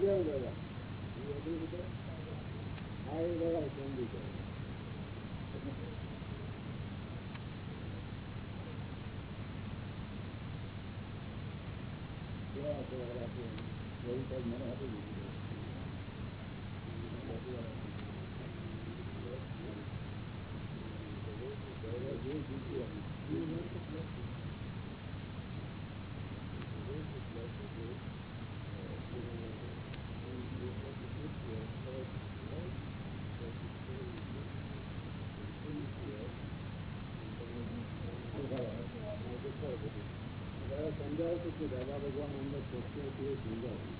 સમજાવું દાદા હા એ દાદા સમજી જાય મને આપી દીધું કે દાદા ભગવાન અમને સત્ય તે સમજાવ્યું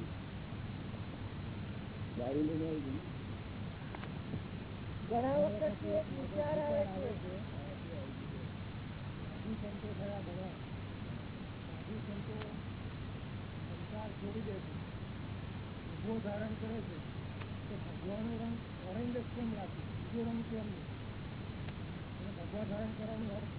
ઊભો ધારણ કરે છે તો ભગવાનો રંગ ઓરેન્જ જ કેમ રાખે? બીજો રંગ કેમ નહીં? અને ભગવા ધારણ કરવાનો અર્થ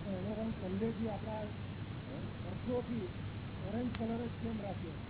અને એનો રંગ પહેલેથી આપણા વર્ષોથી ઓરેન્જ કલર જ કેમ રાખ્યો?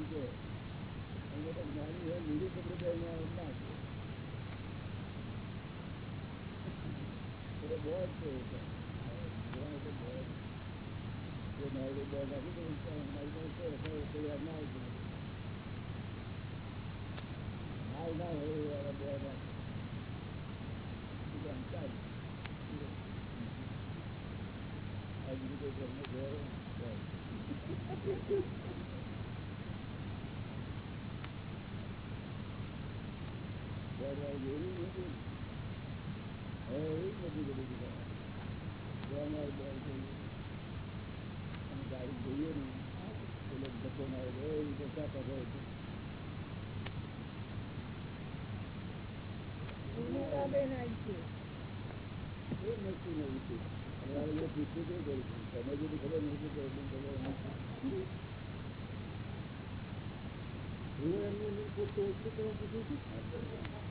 છે વાઘરો હોય તો બાપી છે અને તો જ્ઞાની હોય લીલી કપડે તો અહીંયા ના છે એટલે બહુ જ છે એ તો. ઘણા તો બહુ જ. જે મારી બહુ નાખી દઉં તો મારી પાસે છે, તો એ તૈયાર ના હોય હાલ ના હોય એ વાળા બહુ નાખે. એટલે આમ ચાલે. આ બીજું કોઈ ઘરનું ઘર એટલું તમે પૂછ્યું છું? આ મારી. એમની. એમની તમને પૂછ્યું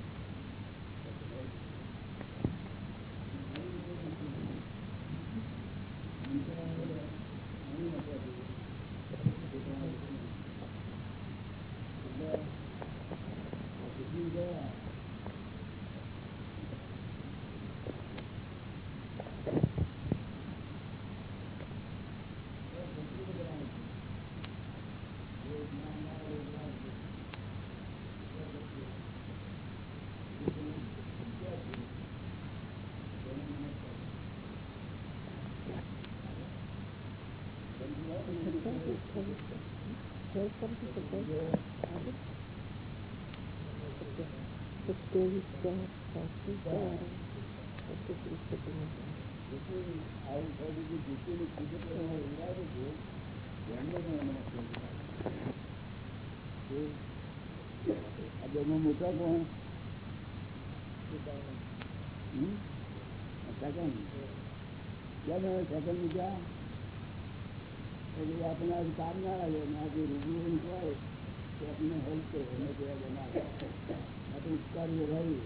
મોટા કોણ સેકન્ડ ક્યાં સેકન્ડ મૂક્યા એટલે આપણને આજે કામ ના લાગે આજે રૂબરૂ હોય તો આપણને હેલ્પ કરે એને કહેવા બનાવે આ તો ઉપકારી રહી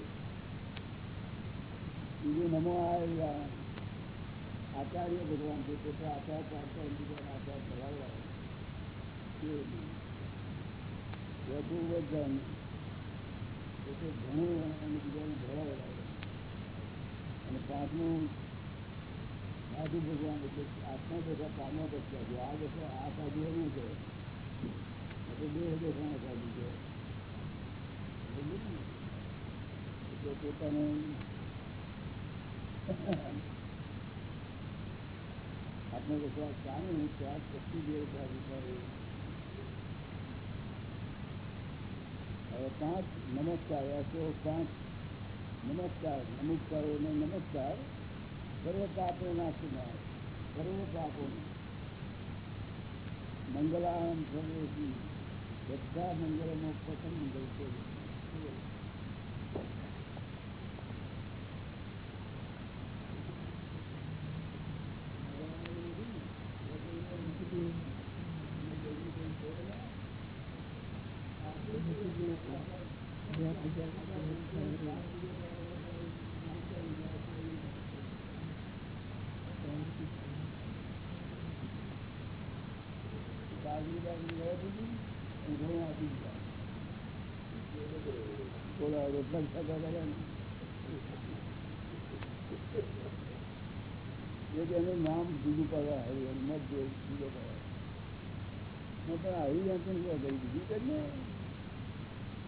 બીજું નમો આવેલા આચાર્ય ભગવાન છે તે તો આચાર પાડતા બીજા આચાર ચલાવવા વધુ વજન એ તો ઘણું અને બીજાને ભરાવે અને પાંચમું સાધુ ભગવાન એટલે આત્મા બધા કામમાં બચતા છે આ બધા આ સાધુ એનું છે એટલે બે હજાર ઘણા સાધુ છે સમજ્યું ને? એટલે પોતાને આત્મવિશ્વાસ જાણ્યું ત્યાર પછી બે સાધુ થાય હવે પાંચ નમસ્કાર તો પાંચ નમસ્કાર નમસ્કારોને નમસ્કાર સર્વ પાપો નાશનાર સર્વ પાપો મંગલામ સર્વેથી બધા મંગળમાં પ્રથમ મંગળ છે بن سکا گیا یہ کہنے نام دودھ پڑا ہے یہ مت جو دودھ پڑا یعنی ہے۔ میں پڑا ہی ہے تم کو گئی دودھ کرنے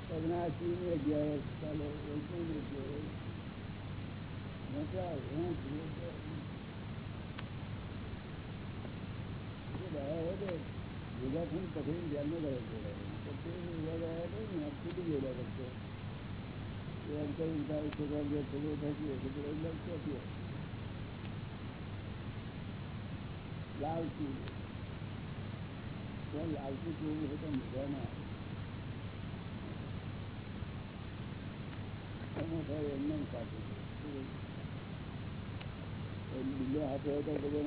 سبنا چین میں گیا ہے سال میں گیا ہے۔ میں کیا ہے۔ تو یوگا سنگھ کٹھن جانے کا رکھتے ہیں کٹھن یوگا ہے تو میں آپ خود یوگا کرتے ہیں ત્યાં લાલચી કેવું હોય તો મજા ના થાય એમને. એ હાથે હોય તો બધો